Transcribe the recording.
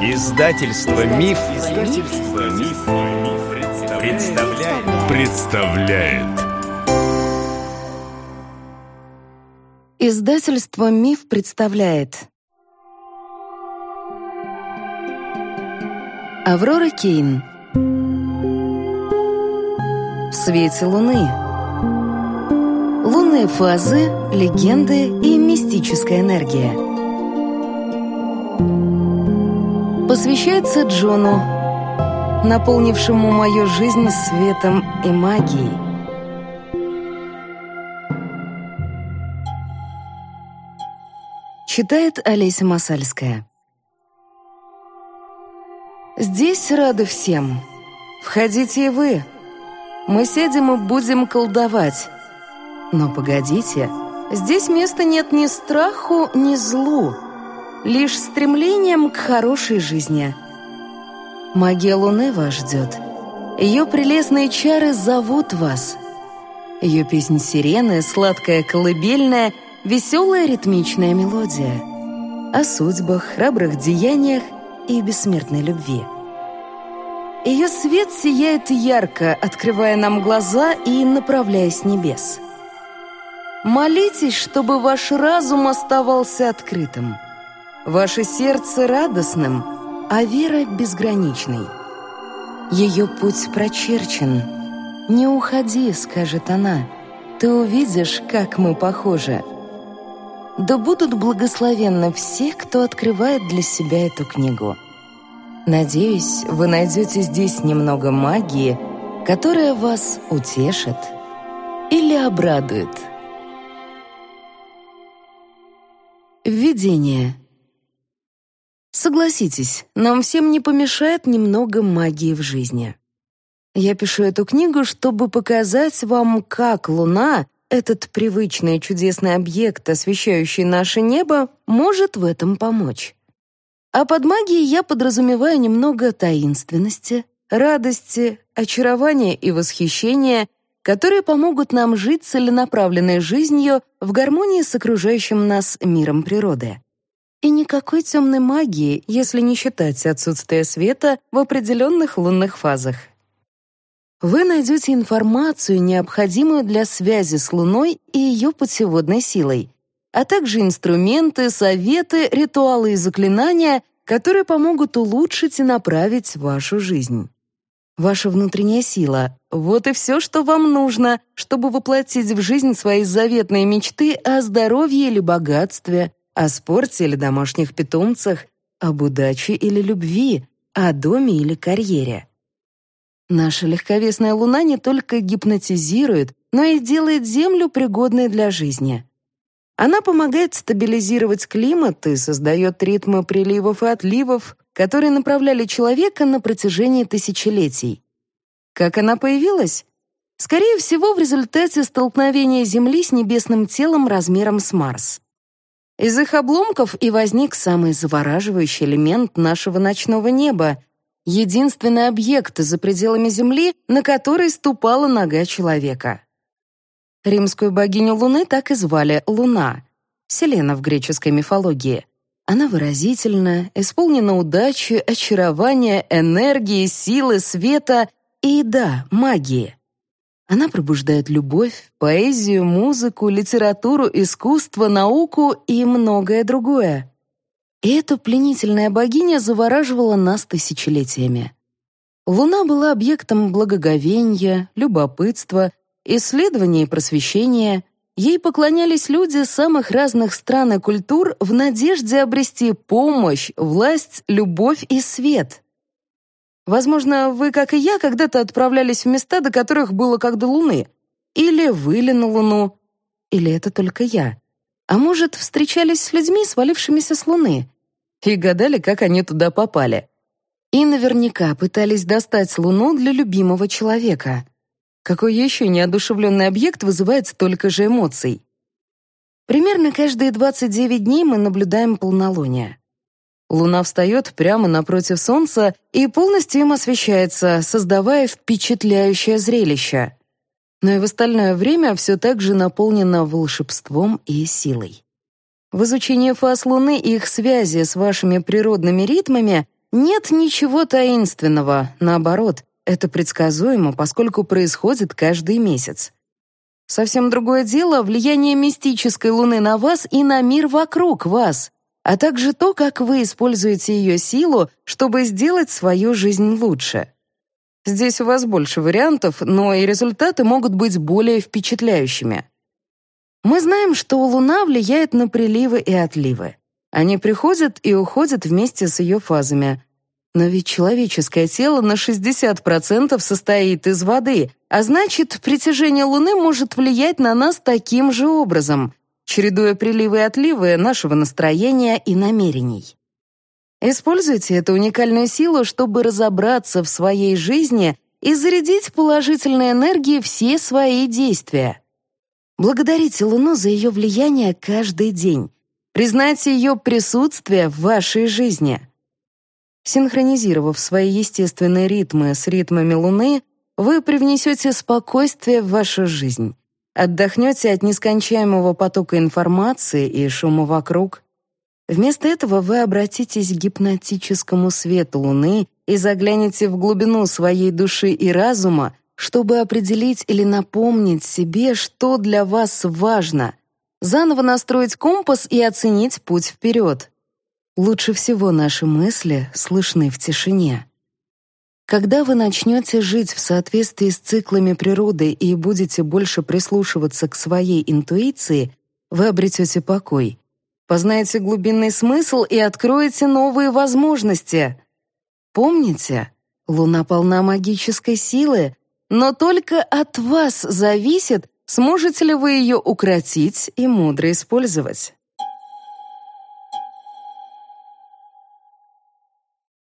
Издательство Миф, Издательство Миф, представляет. представляет. Издательство Миф представляет. Аврора Кейн. В свете луны. Лунные фазы, легенды и мистическая энергия. Посвящается Джону, наполнившему мою жизнь светом и магией. Читает Олеся Масальская. Здесь рады всем. Входите и вы. Мы сядем и будем колдовать. Но погодите, здесь места нет ни страху, ни злу лишь стремлением к хорошей жизни. Магия Луны вас ждет. Ее прелестные чары зовут вас. Ее песнь сирены, сладкая колыбельная, веселая ритмичная мелодия. О судьбах, храбрых деяниях и бессмертной любви. Ее свет сияет ярко, открывая нам глаза и направляя с небес. Молитесь, чтобы ваш разум оставался открытым – Ваше сердце радостным, а вера безграничной. Ее путь прочерчен. «Не уходи», — скажет она, — «ты увидишь, как мы похожи». Да будут благословенны все, кто открывает для себя эту книгу. Надеюсь, вы найдете здесь немного магии, которая вас утешит или обрадует. Введение. Согласитесь, нам всем не помешает немного магии в жизни. Я пишу эту книгу, чтобы показать вам, как Луна, этот привычный чудесный объект, освещающий наше небо, может в этом помочь. А под магией я подразумеваю немного таинственности, радости, очарования и восхищения, которые помогут нам жить целенаправленной жизнью в гармонии с окружающим нас миром природы. И никакой темной магии, если не считать отсутствие света в определенных лунных фазах. Вы найдете информацию, необходимую для связи с Луной и ее путеводной силой, а также инструменты, советы, ритуалы и заклинания, которые помогут улучшить и направить вашу жизнь. Ваша внутренняя сила — вот и все, что вам нужно, чтобы воплотить в жизнь свои заветные мечты о здоровье или богатстве, о спорте или домашних питомцах, об удаче или любви, о доме или карьере. Наша легковесная луна не только гипнотизирует, но и делает Землю пригодной для жизни. Она помогает стабилизировать климат и создает ритмы приливов и отливов, которые направляли человека на протяжении тысячелетий. Как она появилась? Скорее всего, в результате столкновения Земли с небесным телом размером с Марс. Из их обломков и возник самый завораживающий элемент нашего ночного неба — единственный объект за пределами Земли, на который ступала нога человека. Римскую богиню Луны так и звали Луна, Селена в греческой мифологии. Она выразительна, исполнена удачи, очарования, энергии, силы, света и, да, магии. Она пробуждает любовь, поэзию, музыку, литературу, искусство, науку и многое другое. И эта пленительная богиня завораживала нас тысячелетиями. Луна была объектом благоговения, любопытства, исследования и просвещения. Ей поклонялись люди самых разных стран и культур в надежде обрести помощь, власть, любовь и свет. Возможно, вы, как и я, когда-то отправлялись в места, до которых было как до Луны. Или выли на Луну. Или это только я. А может, встречались с людьми, свалившимися с Луны. И гадали, как они туда попали. И наверняка пытались достать Луну для любимого человека. Какой еще неодушевленный объект вызывает столько же эмоций? Примерно каждые 29 дней мы наблюдаем полнолуние. Луна встает прямо напротив Солнца и полностью им освещается, создавая впечатляющее зрелище. Но и в остальное время все так же наполнено волшебством и силой. В изучении фаз Луны и их связи с вашими природными ритмами нет ничего таинственного, наоборот, это предсказуемо, поскольку происходит каждый месяц. Совсем другое дело влияние мистической Луны на вас и на мир вокруг вас, а также то, как вы используете ее силу, чтобы сделать свою жизнь лучше. Здесь у вас больше вариантов, но и результаты могут быть более впечатляющими. Мы знаем, что Луна влияет на приливы и отливы. Они приходят и уходят вместе с ее фазами. Но ведь человеческое тело на 60% состоит из воды, а значит, притяжение Луны может влиять на нас таким же образом, чередуя приливы и отливы нашего настроения и намерений. Используйте эту уникальную силу, чтобы разобраться в своей жизни и зарядить положительной энергией все свои действия. Благодарите Луну за ее влияние каждый день. Признайте ее присутствие в вашей жизни. Синхронизировав свои естественные ритмы с ритмами Луны, вы привнесете спокойствие в вашу жизнь, отдохнете от нескончаемого потока информации и шума вокруг. Вместо этого вы обратитесь к гипнотическому свету Луны и заглянете в глубину своей души и разума, чтобы определить или напомнить себе, что для вас важно, заново настроить компас и оценить путь вперед. Лучше всего наши мысли слышны в тишине. Когда вы начнете жить в соответствии с циклами природы и будете больше прислушиваться к своей интуиции, вы обретете покой, познаете глубинный смысл и откроете новые возможности. Помните, Луна полна магической силы, но только от вас зависит, сможете ли вы ее укротить и мудро использовать.